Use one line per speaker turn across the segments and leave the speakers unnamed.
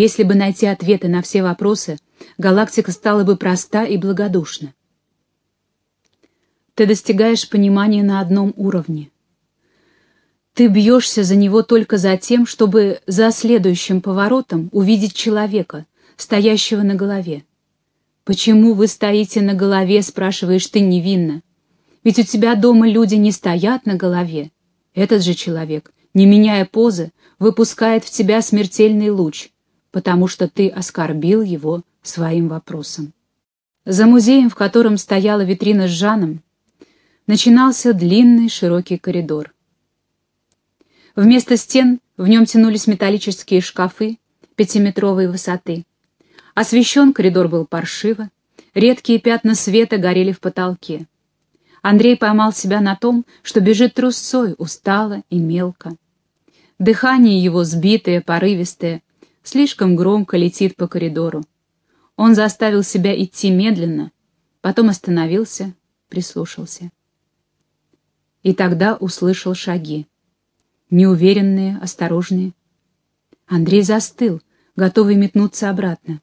Если бы найти ответы на все вопросы, галактика стала бы проста и благодушна. Ты достигаешь понимания на одном уровне. Ты бьешься за него только за тем, чтобы за следующим поворотом увидеть человека, стоящего на голове. «Почему вы стоите на голове?» — спрашиваешь ты невинно. «Ведь у тебя дома люди не стоят на голове. Этот же человек, не меняя позы, выпускает в тебя смертельный луч, потому что ты оскорбил его своим вопросом». За музеем, в котором стояла витрина с Жаном, начинался длинный широкий коридор. Вместо стен в нем тянулись металлические шкафы пятиметровой высоты. Освещен коридор был паршиво, редкие пятна света горели в потолке. Андрей поймал себя на том, что бежит трусцой, устало и мелко. Дыхание его сбитое, порывистое, слишком громко летит по коридору. Он заставил себя идти медленно, потом остановился, прислушался. И тогда услышал шаги. Неуверенные, осторожные. Андрей застыл, готовый метнуться обратно.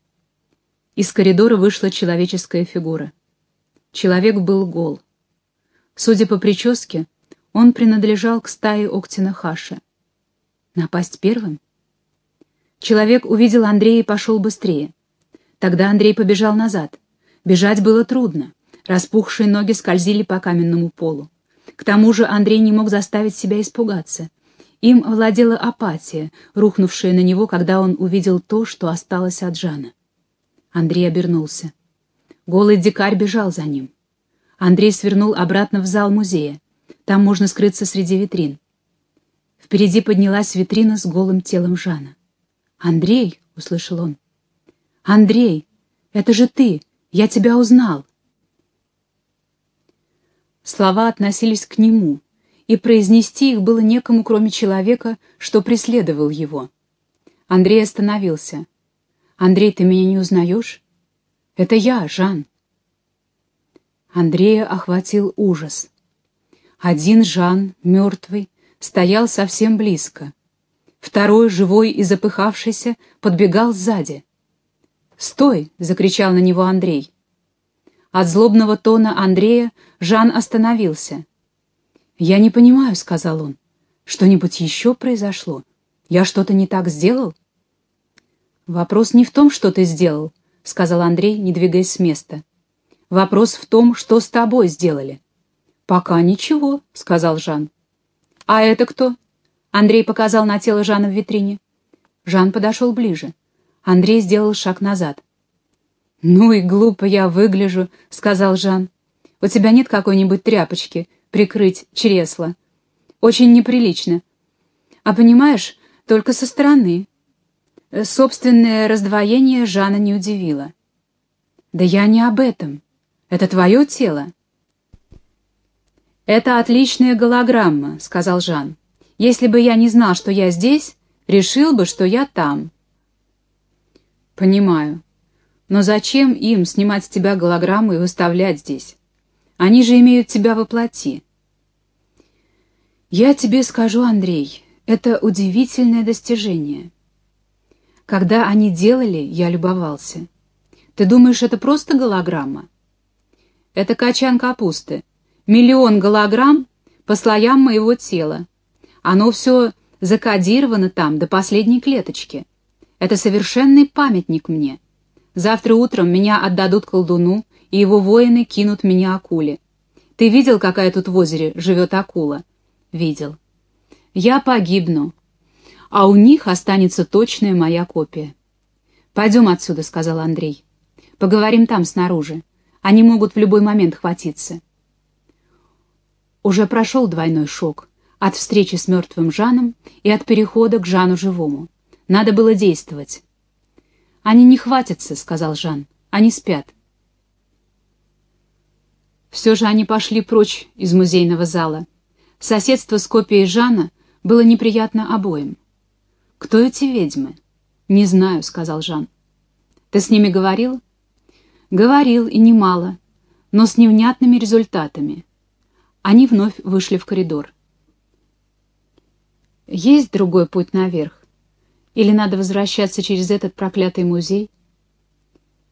Из коридора вышла человеческая фигура. Человек был гол. Судя по прическе, он принадлежал к стае Октина Хаша. Напасть первым? Человек увидел Андрея и пошел быстрее. Тогда Андрей побежал назад. Бежать было трудно. Распухшие ноги скользили по каменному полу. К тому же Андрей не мог заставить себя испугаться. Им овладела апатия, рухнувшая на него, когда он увидел то, что осталось от Жана. Андрей обернулся. Голый дикарь бежал за ним. Андрей свернул обратно в зал музея. Там можно скрыться среди витрин. Впереди поднялась витрина с голым телом Жана. «Андрей!» — услышал он. «Андрей! Это же ты! Я тебя узнал!» Слова относились к нему, и произнести их было некому, кроме человека, что преследовал его. Андрей остановился. «Андрей, ты меня не узнаешь?» «Это я, Жан». Андрея охватил ужас. Один Жан, мертвый, стоял совсем близко. Второй, живой и запыхавшийся, подбегал сзади. «Стой!» — закричал на него Андрей. От злобного тона Андрея Жан остановился. «Я не понимаю», — сказал он. «Что-нибудь еще произошло? Я что-то не так сделал?» «Вопрос не в том, что ты сделал», — сказал Андрей, не двигаясь с места. «Вопрос в том, что с тобой сделали». «Пока ничего», — сказал Жан. «А это кто?» Андрей показал на тело Жана в витрине. Жан подошел ближе. Андрей сделал шаг назад. «Ну и глупо я выгляжу», — сказал Жан. «У тебя нет какой-нибудь тряпочки прикрыть чресло? Очень неприлично. А понимаешь, только со стороны. Собственное раздвоение Жана не удивило. «Да я не об этом. Это твое тело?» «Это отличная голограмма», — сказал Жан. «Если бы я не знал, что я здесь, решил бы, что я там». «Понимаю. Но зачем им снимать с тебя голограмму и выставлять здесь? Они же имеют тебя воплоти». «Я тебе скажу, Андрей, это удивительное достижение». Когда они делали, я любовался. Ты думаешь, это просто голограмма? Это качан капусты. Миллион голограмм по слоям моего тела. Оно все закодировано там до последней клеточки. Это совершенный памятник мне. Завтра утром меня отдадут колдуну, и его воины кинут меня акуле. Ты видел, какая тут в озере живет акула? Видел. Я погибну, а у них останется точная моя копия. «Пойдем отсюда», — сказал Андрей. «Поговорим там, снаружи. Они могут в любой момент хватиться». Уже прошел двойной шок от встречи с мертвым Жаном и от перехода к Жану живому. Надо было действовать. «Они не хватятся», — сказал Жан. «Они спят». Все же они пошли прочь из музейного зала. Соседство с копией Жана было неприятно обоим. «Кто эти ведьмы?» «Не знаю», — сказал Жан. «Ты с ними говорил?» «Говорил, и немало, но с невнятными результатами». Они вновь вышли в коридор. «Есть другой путь наверх. Или надо возвращаться через этот проклятый музей?